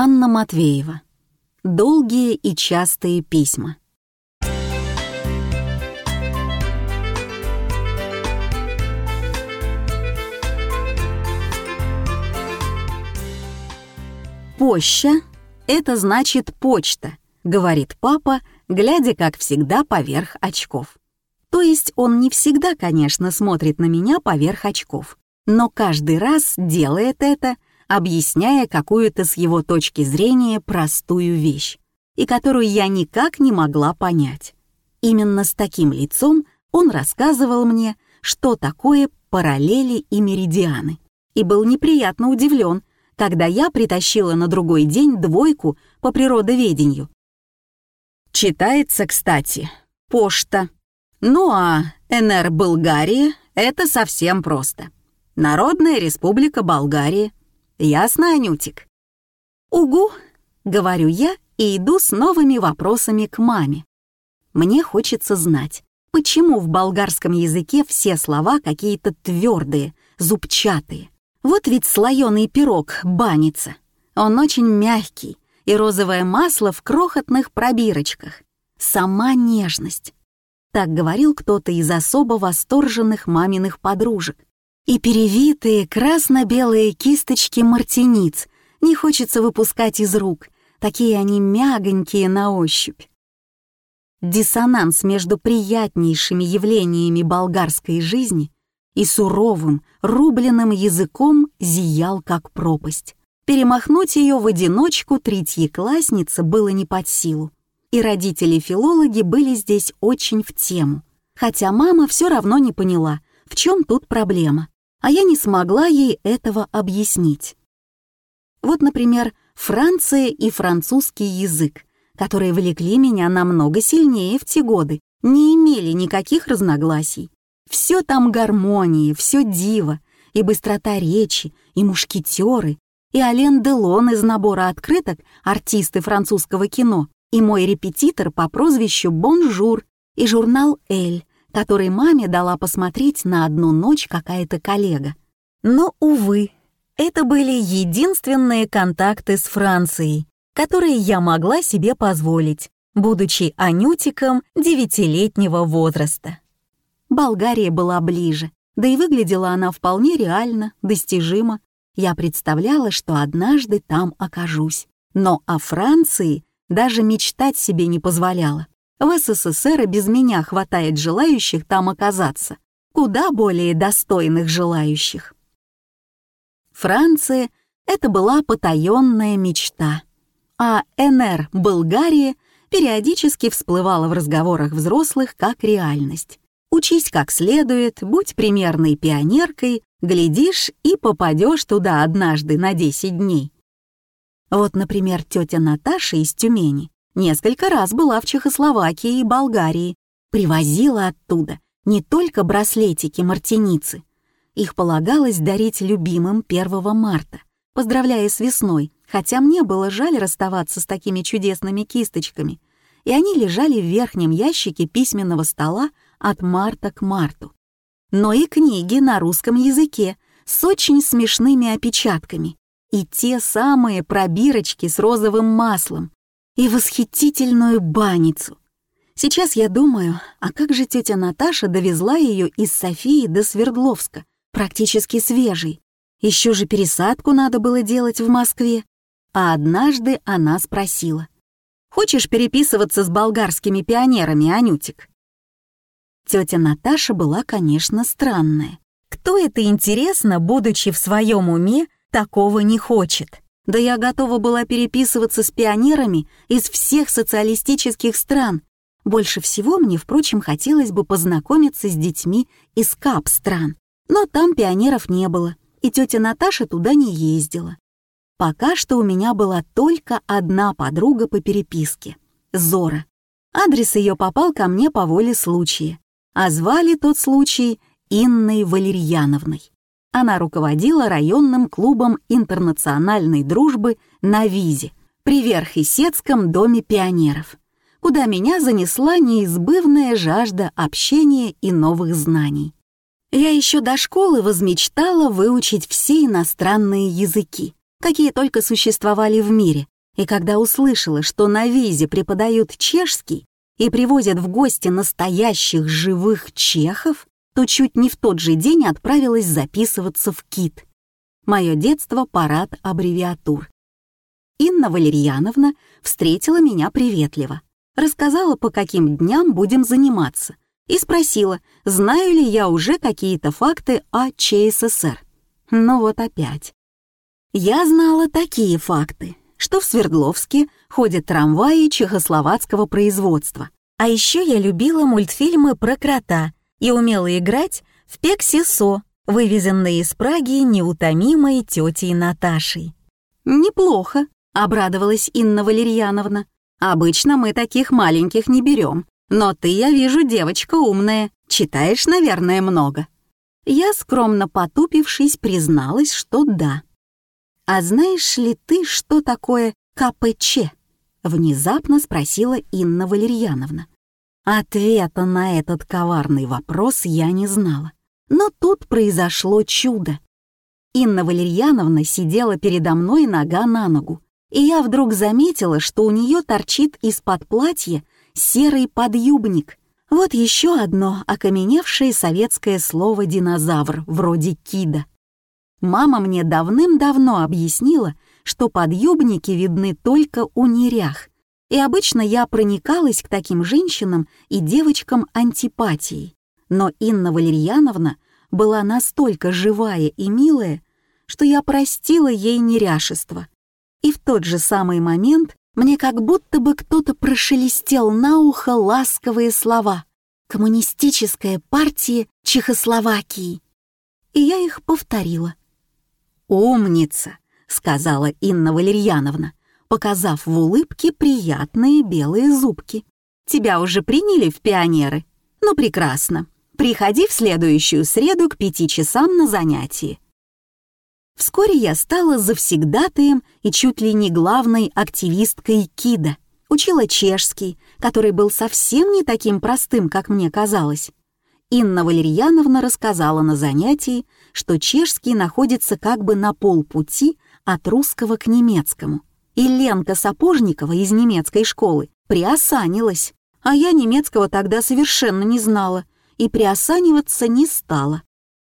Анна Матвеева. Долгие и частые письма. «Поща — это значит почта», — говорит папа, глядя, как всегда, поверх очков. То есть он не всегда, конечно, смотрит на меня поверх очков, но каждый раз делает это, объясняя какую-то с его точки зрения простую вещь, и которую я никак не могла понять. Именно с таким лицом он рассказывал мне, что такое параллели и меридианы, и был неприятно удивлен, когда я притащила на другой день двойку по природоведению. Читается, кстати, «Пошта». Ну а НР Болгария — это совсем просто. Народная республика Болгария. Ясно, Анютик? «Угу», — говорю я и иду с новыми вопросами к маме. Мне хочется знать, почему в болгарском языке все слова какие-то твердые, зубчатые, вот ведь слоеный пирог банится. Он очень мягкий, и розовое масло в крохотных пробирочках. Сама нежность. Так говорил кто-то из особо восторженных маминых подружек. И перевитые красно-белые кисточки мартиниц не хочется выпускать из рук, такие они мягонькие на ощупь. Диссонанс между приятнейшими явлениями болгарской жизни и суровым, рубленным языком зиял как пропасть. Перемахнуть ее в одиночку третьекласснице было не под силу. И родители-филологи были здесь очень в тему. Хотя мама все равно не поняла, в чем тут проблема, а я не смогла ей этого объяснить. Вот, например, Франция и французский язык, которые влекли меня намного сильнее в те годы, не имели никаких разногласий. Все там гармонии, все диво, и быстрота речи, и мушкетеры, и Ален Делон из набора открыток «Артисты французского кино», и мой репетитор по прозвищу Бонжур, и журнал «Эль», который маме дала посмотреть на одну ночь какая-то коллега. Но, увы, это были единственные контакты с Францией, которые я могла себе позволить, будучи анютиком девятилетнего возраста. Болгария была ближе, да и выглядела она вполне реально, достижимо. Я представляла, что однажды там окажусь. Но о Франции даже мечтать себе не позволяла. В СССР и без меня хватает желающих там оказаться, куда более достойных желающих. Франция — это была потаенная мечта, а НР Болгария периодически всплывала в разговорах взрослых как реальность. Учись как следует, будь примерной пионеркой, глядишь и попадешь туда однажды на 10 дней. Вот, например, тетя Наташа из Тюмени несколько раз была в Чехословакии и Болгарии, привозила оттуда не только браслетики-мартиницы. Их полагалось дарить любимым 1 марта, поздравляя с весной, хотя мне было жаль расставаться с такими чудесными кисточками, и они лежали в верхнем ящике письменного стола от марта к марту. Но и книги на русском языке с очень смешными опечатками, и те самые пробирочки с розовым маслом, и восхитительную баницу. Сейчас я думаю, а как же тетя Наташа довезла ее из Софии до Свердловска, практически свежей. Еще же пересадку надо было делать в Москве. А однажды она спросила. «Хочешь переписываться с болгарскими пионерами, Анютик?» Тетя Наташа была, конечно, странная. Кто это, интересно, будучи в своем уме, такого не хочет? Да я готова была переписываться с пионерами из всех социалистических стран. Больше всего мне, впрочем, хотелось бы познакомиться с детьми из КАП-стран. Но там пионеров не было, и тетя Наташа туда не ездила. Пока что у меня была только одна подруга по переписке — Зора. Адрес ее попал ко мне по воле случая а звали тот случай Инной Валерьяновной. Она руководила районным клубом интернациональной дружбы на Визе при Верхесецком доме пионеров, куда меня занесла неизбывная жажда общения и новых знаний. Я еще до школы возмечтала выучить все иностранные языки, какие только существовали в мире, и когда услышала, что на визе преподают чешский и привозят в гости настоящих живых чехов, то чуть не в тот же день отправилась записываться в КИТ. Мое детство — парад аббревиатур. Инна Валерьяновна встретила меня приветливо, рассказала, по каким дням будем заниматься, и спросила, знаю ли я уже какие-то факты о ЧССР. Ну вот опять. Я знала такие факты, что в Свердловске ходят трамваи чехословацкого производства. А еще я любила мультфильмы про крота и умела играть в Пексисо, вывезенные из Праги неутомимой тетей Наташей. «Неплохо», — обрадовалась Инна Валерьяновна. «Обычно мы таких маленьких не берем, но ты, я вижу, девочка умная, читаешь, наверное, много». Я, скромно потупившись, призналась, что да. «А знаешь ли ты, что такое КПЧ?» — внезапно спросила Инна Валерьяновна. Ответа на этот коварный вопрос я не знала. Но тут произошло чудо. Инна Валерьяновна сидела передо мной нога на ногу, и я вдруг заметила, что у нее торчит из-под платья серый подъюбник. Вот еще одно окаменевшее советское слово «динозавр» вроде «кида». Мама мне давным-давно объяснила, что подъюбники видны только у нерях, и обычно я проникалась к таким женщинам и девочкам антипатией. Но Инна Валерьяновна была настолько живая и милая, что я простила ей неряшество. И в тот же самый момент мне как будто бы кто-то прошелестел на ухо ласковые слова «Коммунистическая партия Чехословакии». И я их повторила. «Умница», — сказала Инна Валерьяновна, показав в улыбке приятные белые зубки. «Тебя уже приняли в пионеры? Ну, прекрасно. Приходи в следующую среду к пяти часам на занятии». Вскоре я стала завсегдатаем и чуть ли не главной активисткой КИДа. Учила чешский, который был совсем не таким простым, как мне казалось. Инна Валерьяновна рассказала на занятии, что чешский находится как бы на полпути от русского к немецкому. И Ленка Сапожникова из немецкой школы приосанилась, а я немецкого тогда совершенно не знала и приосаниваться не стала.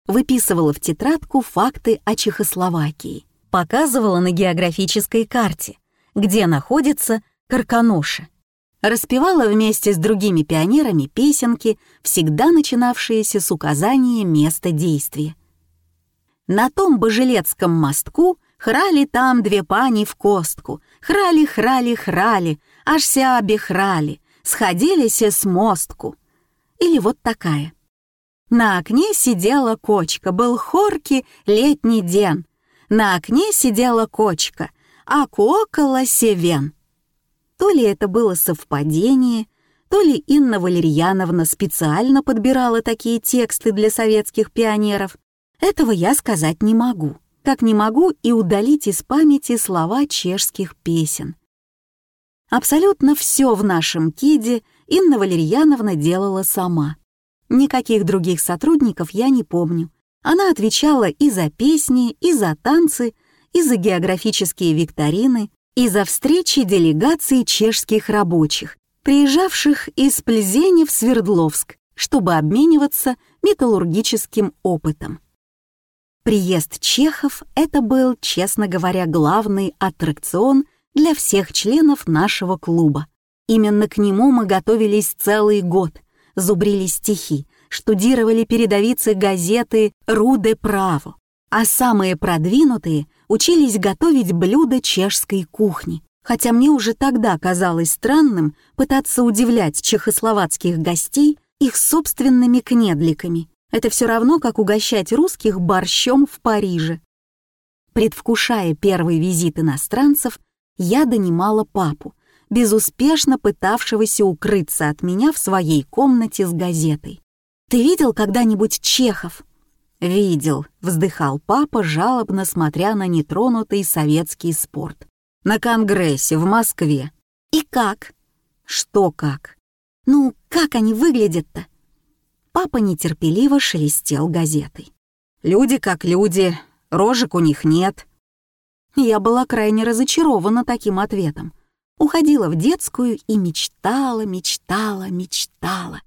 Выписывала в тетрадку факты о Чехословакии, показывала на географической карте, где находится Карканоша, распевала вместе с другими пионерами песенки, всегда начинавшиеся с указания места действия. На том Божелецком мостку храли там две пани в костку, храли, храли, храли, аж ся обихрали, сходились с мостку. Или вот такая. На окне сидела кочка, был хоркий летний день. На окне сидела кочка, а кокола севен. То ли это было совпадение, то ли Инна Валерьяновна специально подбирала такие тексты для советских пионеров. Этого я сказать не могу, как не могу и удалить из памяти слова чешских песен. Абсолютно все в нашем КИДе Инна Валерьяновна делала сама. Никаких других сотрудников я не помню. Она отвечала и за песни, и за танцы, и за географические викторины, из-за встречи делегации чешских рабочих, приезжавших из Пльзени в Свердловск, чтобы обмениваться металлургическим опытом. Приезд чехов — это был, честно говоря, главный аттракцион для всех членов нашего клуба. Именно к нему мы готовились целый год, зубрили стихи, штудировали передовицы газеты «Руде право», а самые продвинутые учились готовить блюда чешской кухни, хотя мне уже тогда казалось странным пытаться удивлять чехословацких гостей их собственными кнедликами. Это все равно, как угощать русских борщом в Париже. Предвкушая первый визит иностранцев, я донимала папу, безуспешно пытавшегося укрыться от меня в своей комнате с газетой. «Ты видел когда-нибудь чехов?» «Видел», — вздыхал папа, жалобно смотря на нетронутый советский спорт. «На Конгрессе в Москве». «И как?» «Что как?» «Ну, как они выглядят-то?» Папа нетерпеливо шелестел газетой. «Люди как люди, рожек у них нет». Я была крайне разочарована таким ответом. Уходила в детскую и мечтала, мечтала, мечтала.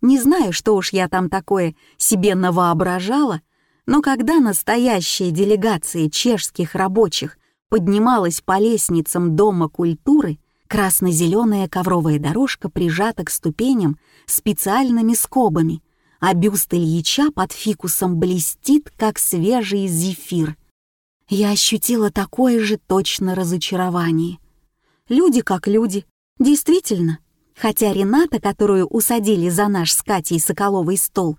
Не знаю, что уж я там такое себе навоображала, но когда настоящая делегация чешских рабочих поднималась по лестницам Дома культуры, красно-зеленая ковровая дорожка прижата к ступеням специальными скобами, а бюст Ильича под фикусом блестит, как свежий зефир. Я ощутила такое же точно разочарование. Люди как люди, действительно. Хотя Рената, которую усадили за наш с Катей Соколовый стол,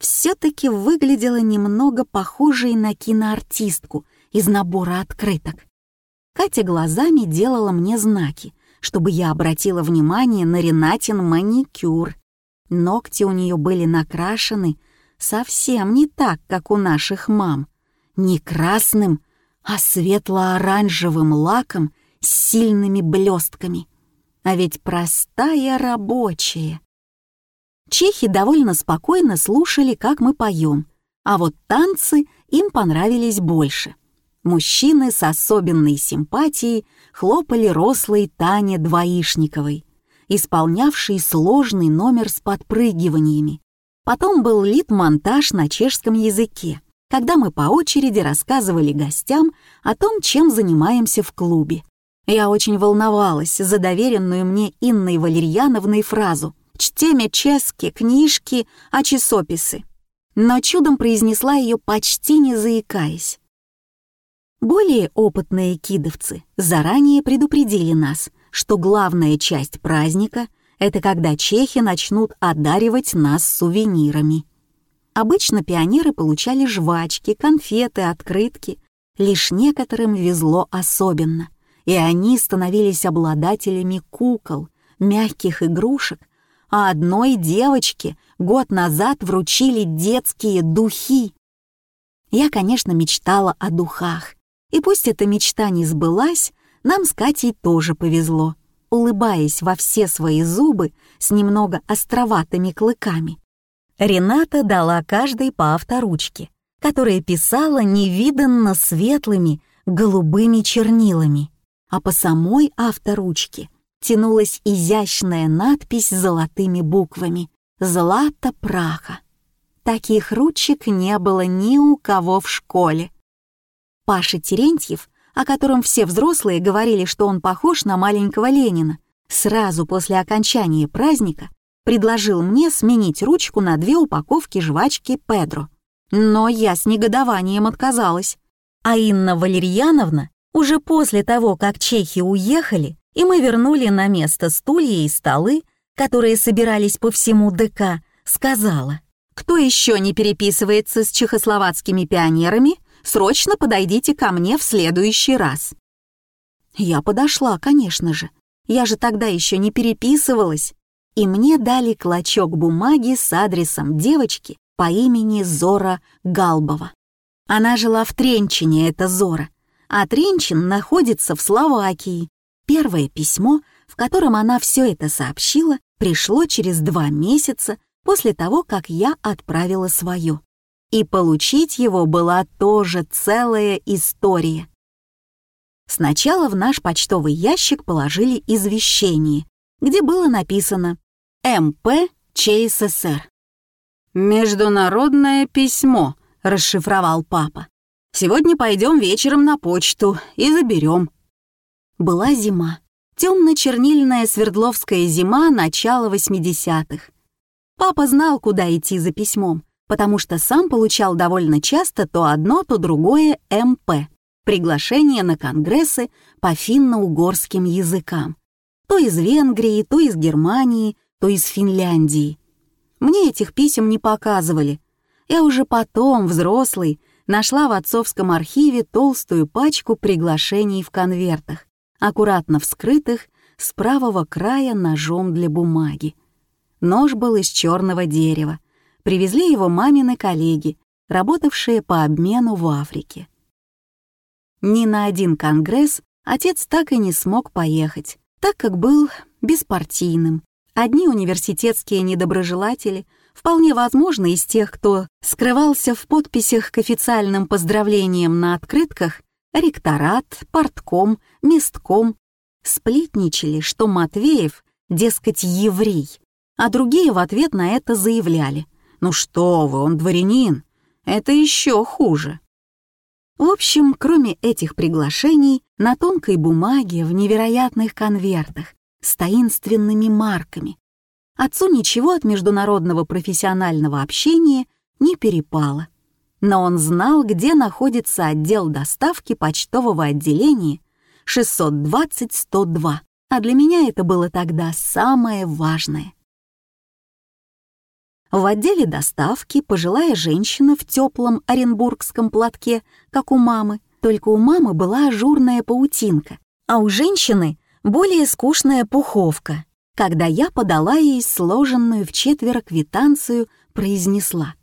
все-таки выглядела немного похожей на киноартистку из набора открыток. Катя глазами делала мне знаки, чтобы я обратила внимание на Ренатин маникюр. Ногти у нее были накрашены совсем не так, как у наших мам. Не красным, а светло-оранжевым лаком с сильными блестками. А ведь простая рабочая. Чехи довольно спокойно слушали, как мы поем, а вот танцы им понравились больше. Мужчины с особенной симпатией хлопали рослой Тане Двоишниковой, исполнявшей сложный номер с подпрыгиваниями. Потом был лид-монтаж на чешском языке, когда мы по очереди рассказывали гостям о том, чем занимаемся в клубе. Я очень волновалась за доверенную мне Инной Валерьяновной фразу «Чтеме чески, книжки, а часописы». Но чудом произнесла ее почти не заикаясь. Более опытные кидовцы заранее предупредили нас, что главная часть праздника — это когда чехи начнут одаривать нас сувенирами. Обычно пионеры получали жвачки, конфеты, открытки. Лишь некоторым везло особенно, и они становились обладателями кукол, мягких игрушек, а одной девочке год назад вручили детские духи. Я, конечно, мечтала о духах, и пусть эта мечта не сбылась, нам с Катей тоже повезло. Улыбаясь во все свои зубы с немного островатыми клыками, Рената дала каждой по авторучке, которая писала невиданно светлыми голубыми чернилами, а по самой авторучке тянулась изящная надпись с золотыми буквами «Злата праха». Таких ручек не было ни у кого в школе. Паша Терентьев, о котором все взрослые говорили, что он похож на маленького Ленина, сразу после окончания праздника предложил мне сменить ручку на две упаковки жвачки «Педро». Но я с негодованием отказалась. А Инна Валерьяновна, уже после того, как чехи уехали, и мы вернули на место стулья и столы, которые собирались по всему ДК, сказала, «Кто еще не переписывается с чехословацкими пионерами, Срочно подойдите ко мне в следующий раз». Я подошла, конечно же. Я же тогда еще не переписывалась. И мне дали клочок бумаги с адресом девочки по имени Зора Галбова. Она жила в Тренчине, это Зора, а Тренчин находится в Словакии. Первое письмо, в котором она все это сообщила, пришло через два месяца после того, как я отправила свое и получить его была тоже целая история. Сначала в наш почтовый ящик положили извещение, где было написано «МП ЧССР». «Международное письмо», — расшифровал папа. «Сегодня пойдем вечером на почту и заберем». Была зима. Темно-чернильная Свердловская зима начала 80-х. Папа знал, куда идти за письмом, потому что сам получал довольно часто то одно, то другое МП — приглашение на конгрессы по финно-угорским языкам. То из Венгрии, то из Германии, то из Финляндии. Мне этих писем не показывали. Я уже потом, взрослый, нашла в отцовском архиве толстую пачку приглашений в конвертах, аккуратно вскрытых с правого края ножом для бумаги. Нож был из черного дерева, привезли его мамины коллеги, работавшие по обмену в Африке. Ни на один конгресс отец так и не смог поехать, так как был беспартийным. Одни университетские недоброжелатели, вполне возможно из тех, кто скрывался в подписях к официальным поздравлениям на открытках, Ректорат, портком, местком сплетничали, что Матвеев, дескать, еврей, а другие в ответ на это заявляли. «Ну что вы, он дворянин, это еще хуже». В общем, кроме этих приглашений, на тонкой бумаге, в невероятных конвертах, с таинственными марками, отцу ничего от международного профессионального общения не перепало. Но он знал, где находится отдел доставки почтового отделения 620-102, а для меня это было тогда самое важное. В отделе доставки пожилая женщина в теплом оренбургском платке, как у мамы, только у мамы была ажурная паутинка, а у женщины более скучная пуховка. Когда я подала ей сложенную в четверо квитанцию, произнесла.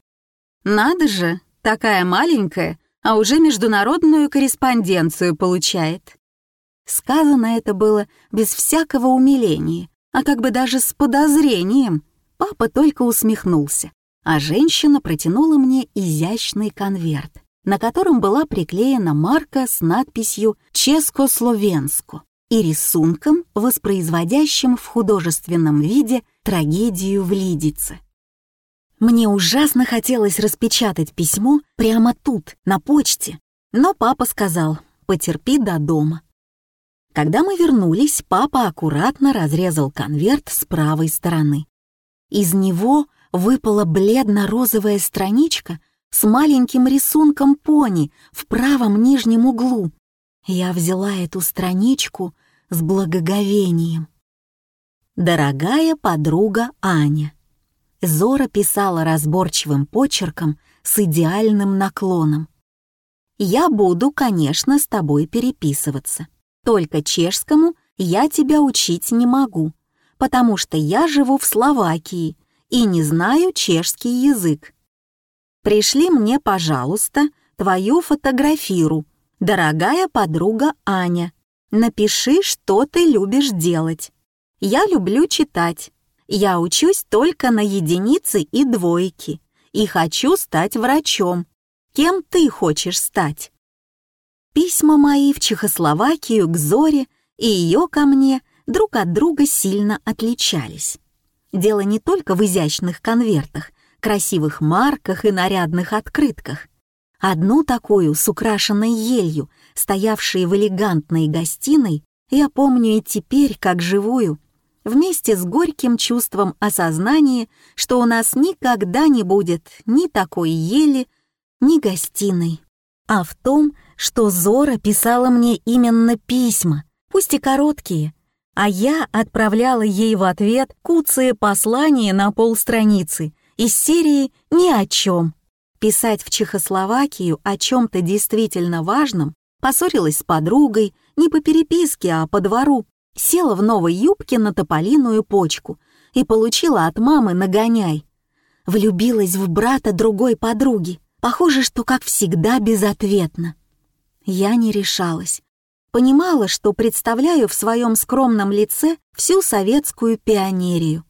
«Надо же, такая маленькая, а уже международную корреспонденцию получает». Сказано это было без всякого умиления, а как бы даже с подозрением. Папа только усмехнулся, а женщина протянула мне изящный конверт, на котором была приклеена марка с надписью «Ческо-Словенско» и рисунком, воспроизводящим в художественном виде трагедию в Лидице. Мне ужасно хотелось распечатать письмо прямо тут, на почте, но папа сказал «потерпи до дома». Когда мы вернулись, папа аккуратно разрезал конверт с правой стороны. Из него выпала бледно-розовая страничка с маленьким рисунком пони в правом нижнем углу. Я взяла эту страничку с благоговением. «Дорогая подруга Аня», Зора писала разборчивым почерком с идеальным наклоном. «Я буду, конечно, с тобой переписываться. Только чешскому я тебя учить не могу, потому что я живу в Словакии и не знаю чешский язык. Пришли мне, пожалуйста, твою фотографиру, дорогая подруга Аня. Напиши, что ты любишь делать. Я люблю читать. Я учусь только на единицы и двойки и хочу стать врачом. Кем ты хочешь стать? Письма мои в Чехословакию к Зоре и ее ко мне друг от друга сильно отличались. Дело не только в изящных конвертах, красивых марках и нарядных открытках. Одну такую с украшенной елью, стоявшей в элегантной гостиной, я помню и теперь как живую, вместе с горьким чувством осознания, что у нас никогда не будет ни такой ели, ни гостиной, а в том, что Зора писала мне именно письма, пусть и короткие, а я отправляла ей в ответ куцые послания на полстраницы из серии «Ни о чем». Писать в Чехословакию о чем-то действительно важном поссорилась с подругой не по переписке, а по двору, села в новой юбке на тополиную почку и получила от мамы нагоняй. Влюбилась в брата другой подруги, похоже, что, как всегда, безответно. Я не решалась. Понимала, что представляю в своем скромном лице всю советскую пионерию.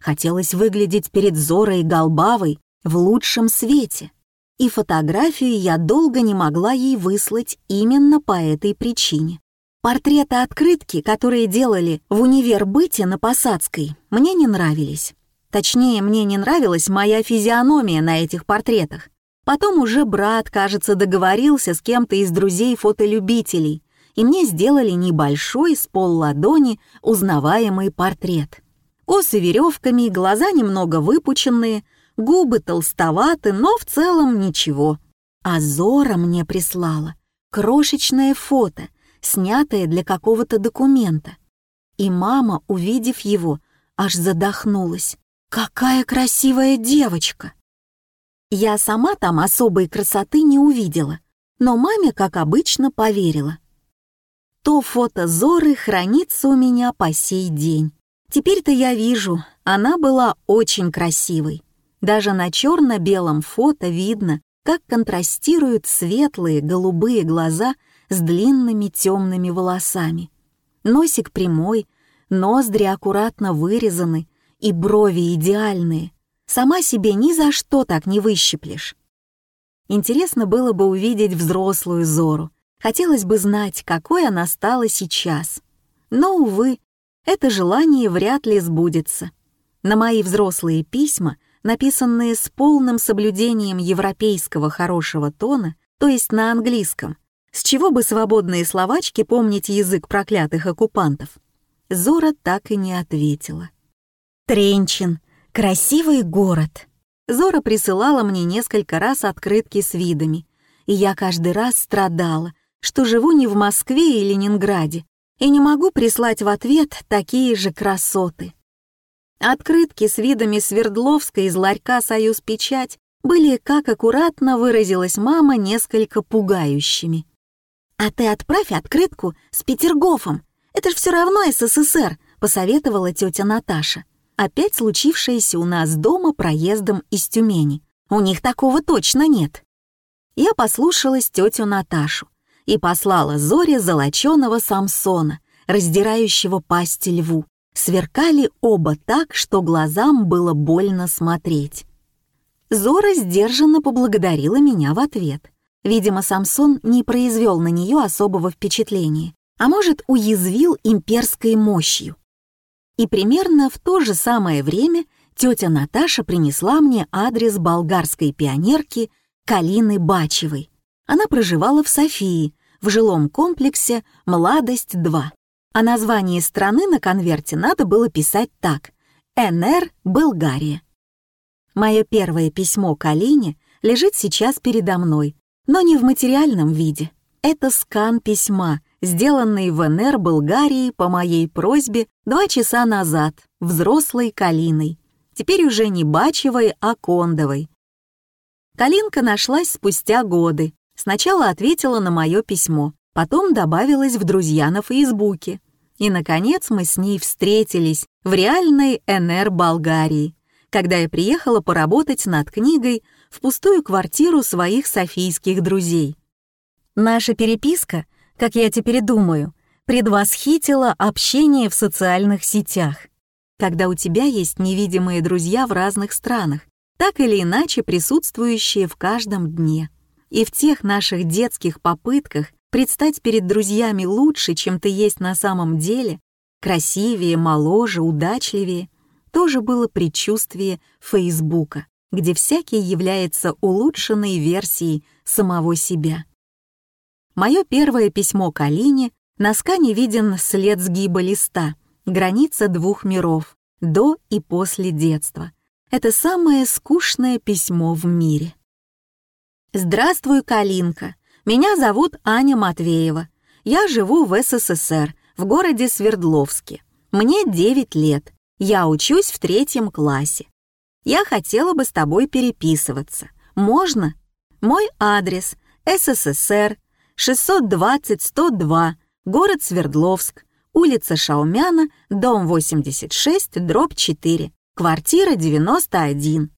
Хотелось выглядеть перед Зорой Голбавой в лучшем свете. И фотографию я долго не могла ей выслать именно по этой причине. Портреты открытки, которые делали в универ Быте на Посадской, мне не нравились. Точнее, мне не нравилась моя физиономия на этих портретах. Потом уже брат, кажется, договорился с кем-то из друзей-фотолюбителей, и мне сделали небольшой с полладони узнаваемый портрет. Косы веревками, глаза немного выпученные, губы толстоваты, но в целом ничего. А Зора мне прислала крошечное фото, снятое для какого-то документа. И мама, увидев его, аж задохнулась. «Какая красивая девочка!» Я сама там особой красоты не увидела, но маме, как обычно, поверила. То фото Зоры хранится у меня по сей день. Теперь-то я вижу, она была очень красивой. Даже на черно-белом фото видно, как контрастируют светлые голубые глаза с длинными темными волосами. Носик прямой, ноздри аккуратно вырезаны и брови идеальные — Сама себе ни за что так не выщиплешь. Интересно было бы увидеть взрослую Зору, Хотелось бы знать, какой она стала сейчас. Но, увы, это желание вряд ли сбудется. На мои взрослые письма, написанные с полным соблюдением европейского хорошего тона, то есть на английском, с чего бы свободные словачки помнить язык проклятых оккупантов, Зора так и не ответила. Тренчин. Красивый город. Зора присылала мне несколько раз открытки с видами, и я каждый раз страдала, что живу не в Москве и Ленинграде, и не могу прислать в ответ такие же красоты. Открытки с видами Свердловска из ларька «Союз Печать» были, как аккуратно выразилась мама, несколько пугающими. «А ты отправь открытку с Петергофом, это ж все равно СССР», — посоветовала тетя Наташа. Опять случившееся у нас дома проездом из Тюмени. У них такого точно нет. Я послушалась тетю Наташу и послала Зоре золоченого Самсона, раздирающего пасть льву. Сверкали оба так, что глазам было больно смотреть. Зора сдержанно поблагодарила меня в ответ. Видимо, Самсон не произвел на нее особого впечатления, а может, уязвил имперской мощью. И примерно в то же самое время тетя Наташа принесла мне адрес болгарской пионерки Калины Бачевой. Она проживала в Софии, в жилом комплексе «Младость-2». А название страны на конверте надо было писать так «НР Болгария». Мое первое письмо к Алине лежит сейчас передо мной, но не в материальном виде. Это скан письма, сделанный в НР Болгарии по моей просьбе два часа назад, взрослой Калиной. Теперь уже не Бачевой, а Кондовой. Калинка нашлась спустя годы, Сначала ответила на мое письмо, потом добавилась в друзья на Фейсбуке. И, наконец, мы с ней встретились в реальной НР Болгарии, когда я приехала поработать над книгой в пустую квартиру своих софийских друзей. Наша переписка, как я теперь думаю, предвосхитила общение в социальных сетях, когда у тебя есть невидимые друзья в разных странах, так или иначе присутствующие в каждом дне и в тех наших детских попытках предстать перед друзьями лучше, чем ты есть на самом деле, красивее, моложе, удачливее, тоже было предчувствие Фейсбука, где всякий является улучшенной версией самого себя. Мое первое письмо к Алине на скане виден след сгиба листа, граница двух миров, до и после детства. Это самое скучное письмо в мире. «Здравствуй, Калинка. Меня зовут Аня Матвеева. Я живу в СССР, в городе Свердловске. Мне 9 лет. Я учусь в третьем классе. Я хотела бы с тобой переписываться. Можно? Мой адрес — СССР, 620-102, город Свердловск, улица Шаумяна, дом 86, дробь 4, квартира 91.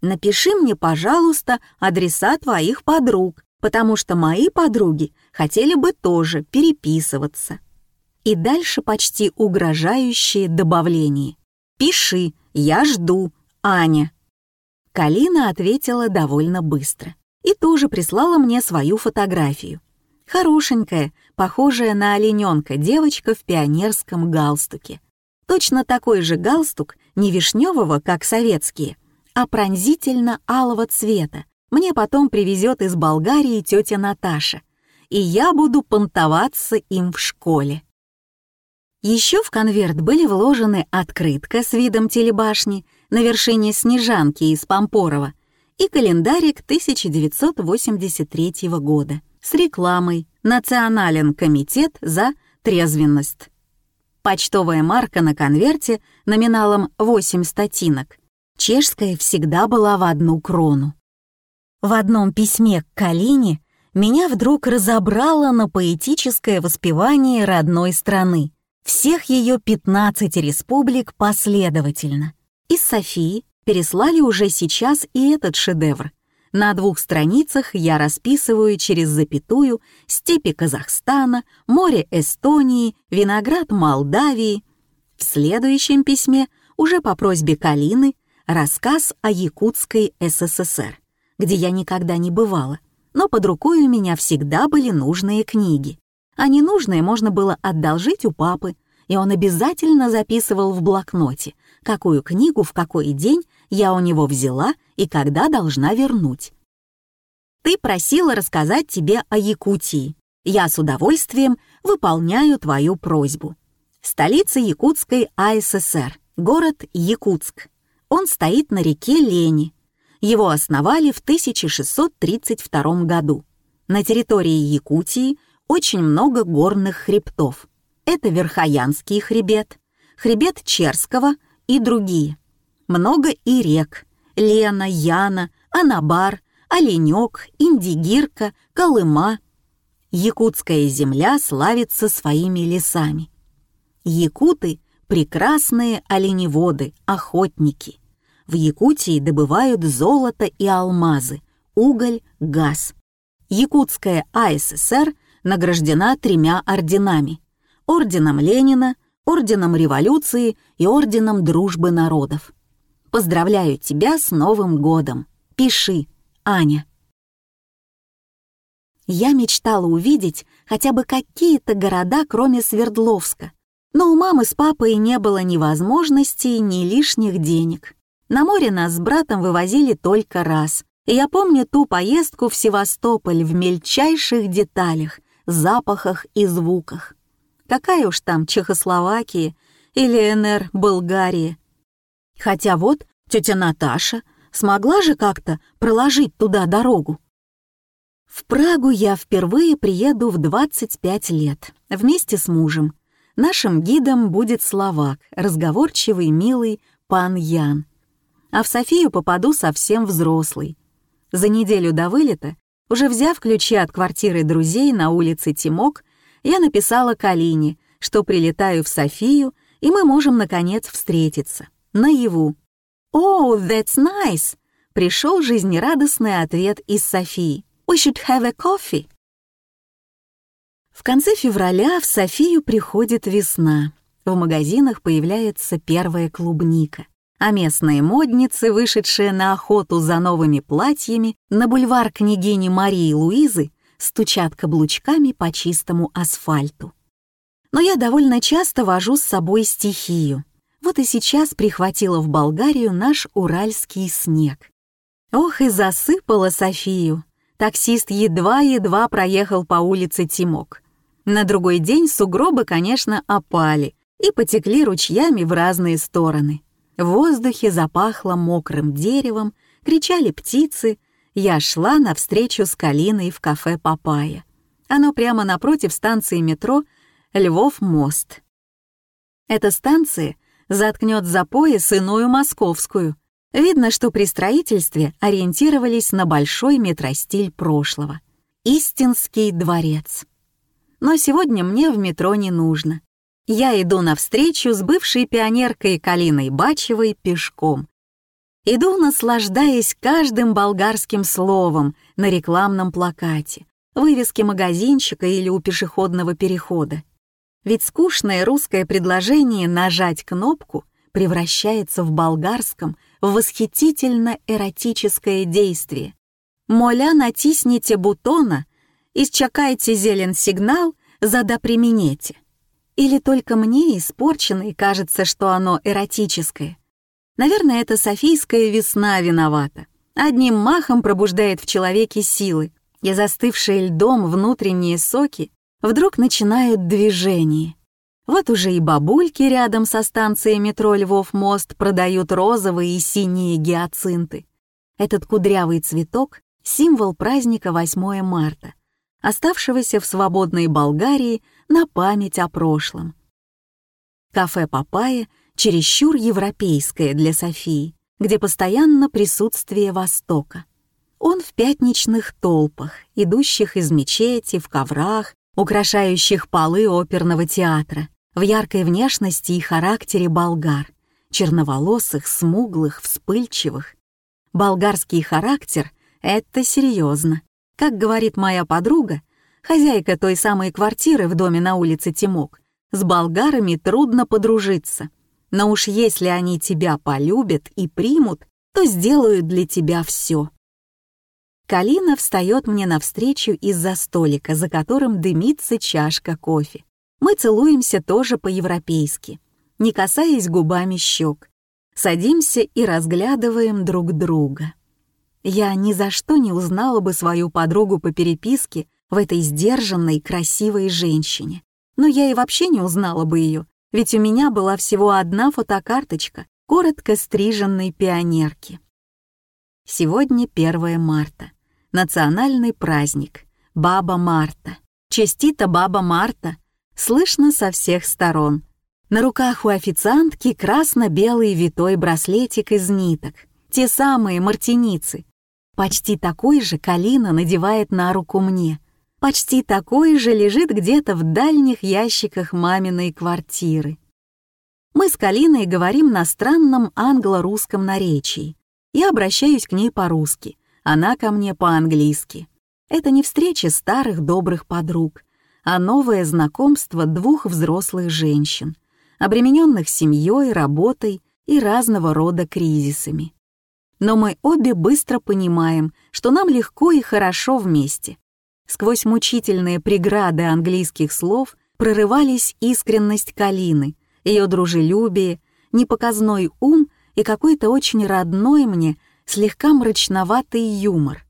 Напиши мне, пожалуйста, адреса твоих подруг, потому что мои подруги хотели бы тоже переписываться. И дальше почти угрожающее добавление. «Пиши, я жду, Аня». Калина ответила довольно быстро и тоже прислала мне свою фотографию. Хорошенькая, похожая на олененка девочка в пионерском галстуке. Точно такой же галстук, не вишневого, как советские, а пронзительно-алого цвета. Мне потом привезет из Болгарии тетя Наташа, и я буду понтоваться им в школе. Еще в конверт были вложены открытка с видом телебашни на вершине Снежанки из Пампорова и календарик 1983 года с рекламой «Национален комитет за трезвенность». Почтовая марка на конверте номиналом 8 статинок Чешская всегда была в одну крону. В одном письме к Калине меня вдруг разобрало на поэтическое воспевание родной страны, всех ее 15 республик последовательно. Из Софии переслали уже сейчас и этот шедевр. На двух страницах я расписываю через запятую степи Казахстана, море Эстонии, виноград Молдавии. В следующем письме, уже по просьбе Калины, рассказ о Якутской СССР, где я никогда не бывала, но под рукой у меня всегда были нужные книги. А ненужные можно было одолжить у папы, и он обязательно записывал в блокноте, какую книгу в какой день я у него взяла и когда должна вернуть. Ты просила рассказать тебе о Якутии. Я с удовольствием выполняю твою просьбу. Столица Якутской АССР, город Якутск. Он стоит на реке Лени. Его основали в 1632 году. На территории Якутии очень много горных хребтов. Это Верхоянский хребет, хребет Черского и другие. Много и рек — Лена, Яна, Анабар, Оленек, Индигирка, Колыма. Якутская земля славится своими лесами. Якуты — прекрасные оленеводы, охотники. В Якутии добывают золото и алмазы, уголь, газ. Якутская АССР награждена тремя орденами — Орденом Ленина, Орденом Революции и Орденом Дружбы Народов. Поздравляю тебя с Новым годом. Пиши, Аня. Я мечтала увидеть хотя бы какие-то города, кроме Свердловска. Но у мамы с папой не было ни возможностей, ни лишних денег. На море нас с братом вывозили только раз. И я помню ту поездку в Севастополь в мельчайших деталях, запахах и звуках. Какая уж там Чехословакия или НР Болгария. Хотя вот тетя Наташа смогла же как-то проложить туда дорогу. В Прагу я впервые приеду в 25 лет, вместе с мужем. Нашим гидом будет словак, разговорчивый, милый пан Ян. А в Софию попаду совсем взрослый. За неделю до вылета, уже взяв ключи от квартиры друзей на улице Тимок, я написала Калине, что прилетаю в Софию, и мы можем, наконец, встретиться. Наяву. «Oh, that's nice!» Пришел жизнерадостный ответ из Софии. «We should have a coffee!» В конце февраля в Софию приходит весна. В магазинах появляется первая клубника. А местные модницы, вышедшие на охоту за новыми платьями, на бульвар княгини Марии Луизы, стучат каблучками по чистому асфальту. Но я довольно часто вожу с собой стихию. Вот и сейчас прихватила в Болгарию наш уральский снег. Ох, и засыпала Софию. Таксист едва-едва проехал по улице Тимок. На другой день сугробы, конечно, опали и потекли ручьями в разные стороны. В воздухе запахло мокрым деревом, кричали птицы. Я шла навстречу с Калиной в кафе «Папайя». Оно прямо напротив станции метро «Львов мост». Эта станция заткнет за пояс иную московскую. Видно, что при строительстве ориентировались на большой метростиль прошлого. Истинский дворец. Но сегодня мне в метро не нужно. Я иду навстречу с бывшей пионеркой Калиной Бачевой пешком. Иду, наслаждаясь каждым болгарским словом на рекламном плакате, вывеске магазинчика или у пешеходного перехода. Ведь скучное русское предложение «нажать кнопку» превращается в болгарском в восхитительно эротическое действие. «Моля, натисните бутона, исчакайте зелен сигнал, зада применете». Или только мне, испорченной, кажется, что оно эротическое. Наверное, это софийская весна виновата. Одним махом пробуждает в человеке силы, и застывшие льдом внутренние соки вдруг начинают движение. Вот уже и бабульки рядом со станцией метро Львов мост продают розовые и синие гиацинты. Этот кудрявый цветок — символ праздника 8 марта, оставшегося в свободной Болгарии на память о прошлом. Кафе «Папайя» чересчур европейское для Софии, где постоянно присутствие Востока. Он в пятничных толпах, идущих из мечети, в коврах, украшающих полы оперного театра, в яркой внешности и характере болгар, черноволосых, смуглых, вспыльчивых. Болгарский характер — это серьезно. Как говорит моя подруга, хозяйка той самой квартиры в доме на улице Тимок, с болгарами трудно подружиться. Но уж если они тебя полюбят и примут, то сделают для тебя все. Калина встает мне навстречу из-за столика, за которым дымится чашка кофе. Мы целуемся тоже по-европейски, не касаясь губами щек. Садимся и разглядываем друг друга. Я ни за что не узнала бы свою подругу по переписке в этой сдержанной, красивой женщине. Но я и вообще не узнала бы ее, ведь у меня была всего одна фотокарточка коротко стриженной пионерки. Сегодня 1 марта. Национальный праздник. Баба Марта. Частита Баба Марта. Слышно со всех сторон. На руках у официантки красно-белый витой браслетик из ниток. Те самые мартиницы. Почти такой же Калина надевает на руку мне. Почти такой же лежит где-то в дальних ящиках маминой квартиры. Мы с Калиной говорим на странном англо-русском наречии. Я обращаюсь к ней по-русски — она ко мне по-английски. Это не встреча старых добрых подруг, а новое знакомство двух взрослых женщин, обремененных семьей, работой и разного рода кризисами. Но мы обе быстро понимаем, что нам легко и хорошо вместе. Сквозь мучительные преграды английских слов прорывались искренность Калины, ее дружелюбие, непоказной ум и какой-то очень родной мне слегка мрачноватый юмор.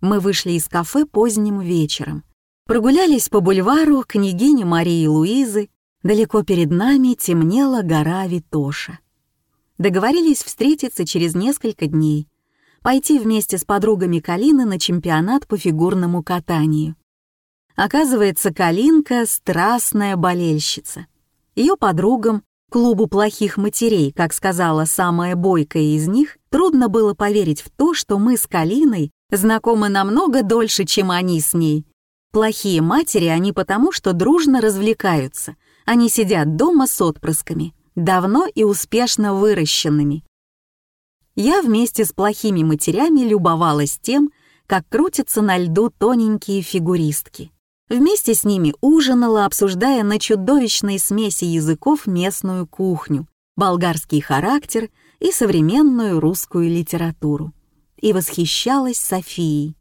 Мы вышли из кафе поздним вечером. Прогулялись по бульвару княгини Марии Луизы, далеко перед нами темнела гора Витоша. Договорились встретиться через несколько дней, пойти вместе с подругами Калины на чемпионат по фигурному катанию. Оказывается, Калинка — страстная болельщица. Ее подругам клубу плохих матерей, как сказала самая бойкая из них, трудно было поверить в то, что мы с Калиной знакомы намного дольше, чем они с ней. Плохие матери они потому, что дружно развлекаются. Они сидят дома с отпрысками, давно и успешно выращенными. Я вместе с плохими матерями любовалась тем, как крутятся на льду тоненькие фигуристки. Вместе с ними ужинала, обсуждая на чудовищной смеси языков местную кухню, болгарский характер и современную русскую литературу. И восхищалась Софией.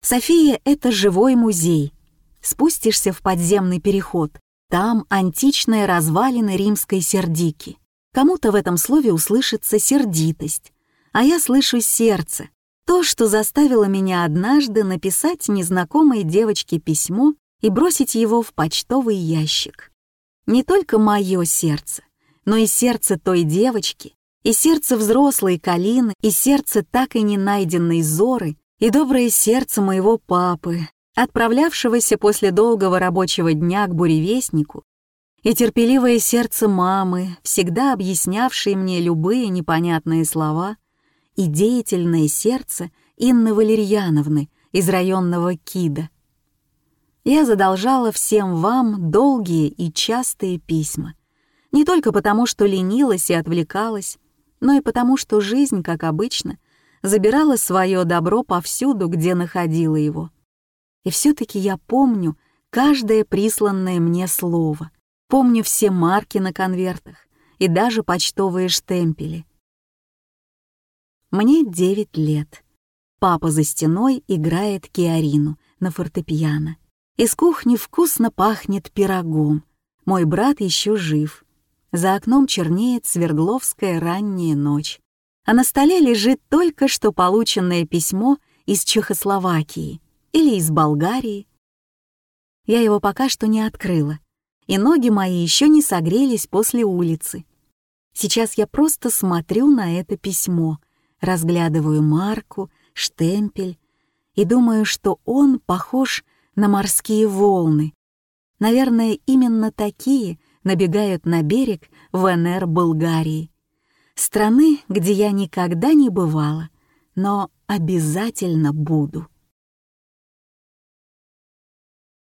София — это живой музей. Спустишься в подземный переход. Там античные развалины римской сердики. Кому-то в этом слове услышится сердитость, а я слышу сердце, то, что заставило меня однажды написать незнакомой девочке письмо и бросить его в почтовый ящик. Не только мое сердце, но и сердце той девочки, и сердце взрослой Калины, и сердце так и не найденной Зоры, и доброе сердце моего папы, отправлявшегося после долгого рабочего дня к буревестнику, и терпеливое сердце мамы, всегда объяснявшей мне любые непонятные слова — и деятельное сердце Инны Валерьяновны из районного КИДа. Я задолжала всем вам долгие и частые письма. Не только потому, что ленилась и отвлекалась, но и потому, что жизнь, как обычно, забирала свое добро повсюду, где находила его. И все-таки я помню каждое присланное мне слово, помню все марки на конвертах и даже почтовые штемпели, мне 9 лет. Папа за стеной играет киарину на фортепиано. Из кухни вкусно пахнет пирогом. Мой брат еще жив. За окном чернеет Свердловская ранняя ночь. А на столе лежит только что полученное письмо из Чехословакии или из Болгарии. Я его пока что не открыла, и ноги мои еще не согрелись после улицы. Сейчас я просто смотрю на это письмо — разглядываю марку, штемпель и думаю, что он похож на морские волны. Наверное, именно такие набегают на берег в НР Болгарии. Страны, где я никогда не бывала, но обязательно буду.